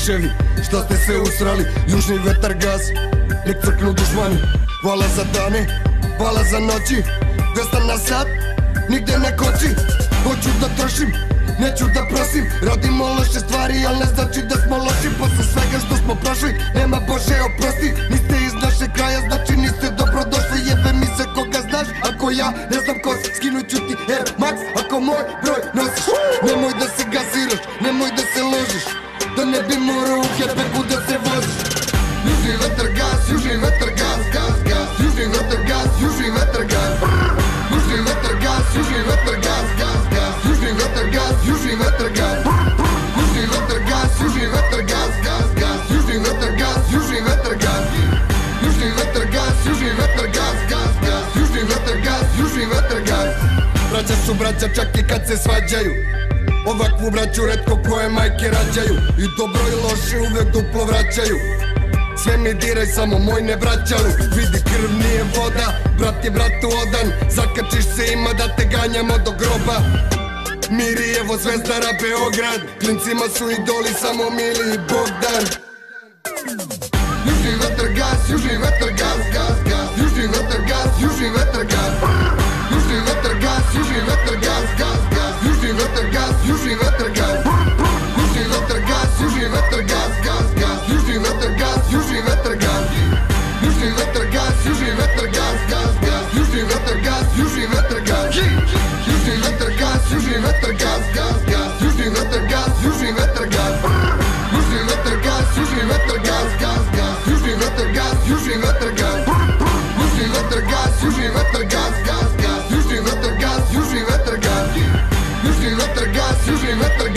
miševi Šta ste se usrali, južni vetar gas Nek crknu dušmani Hvala za dane, hvala za noći. 200 na sat, nigde ne koči. Hoću da trošim, neću da prosim. Radimo loše stvari, al ne znači da smo loši. Posle svega što smo prošli, nema Bože oprosti. Niste iz naše kraja, znači niste dobrodošli Jebe mi se koga znaš, ako ja ne znam ko si. Skinut ću ti Air Max, ako moj broj nosiš. Nemoj da se gasiraš, nemoj da se ložiš да не би морало хепеко да се върши Южни ветър газ, южни ветър газ, газ, газ Южни ветър газ, южни ветър газ Южни ветър газ, южни ветър газ, газ, газ Южни ветър газ, южни ветър газ Южни ветър газ, южни ветър газ, газ, газ Южни ветър газ, южни ветър газ Южни ветър газ, южни ветър газ, газ, газ Южни ветър газ, южни ветър газ Bracia su bracia, čak i kad se Ovakvu braću redko koje majke rađaju. I dobro i loše uvek duplo vraćaju. Sve mi diraj, samo moj ne vraćalu Vidi krv nije voda, brat je bratu odan. Zakačiš se ima da te ganjamo do groba. Mirijevo, Zvezdara, Beograd Klincima su idoli samo Mili i Bogdan. Južni vetar gas, južni vetar gas, gas, gas Južni vetar gas, južni vetar gas Južni vetar gas, južni vetar gaz, južni vetar gaz Južni vetar gaz, južni vetar gaz, gaz, gaz Južni vetar gaz, južni vetar gaz Južni vetar gaz, južni vetar gaz, gaz, gaz Južni vetar gaz, južni vetar gaz Južni vetar gaz, južni vetar gaz, gaz, gaz Južni vetar gaz, južni vetar gaz Južni vetar gaz, južni vetar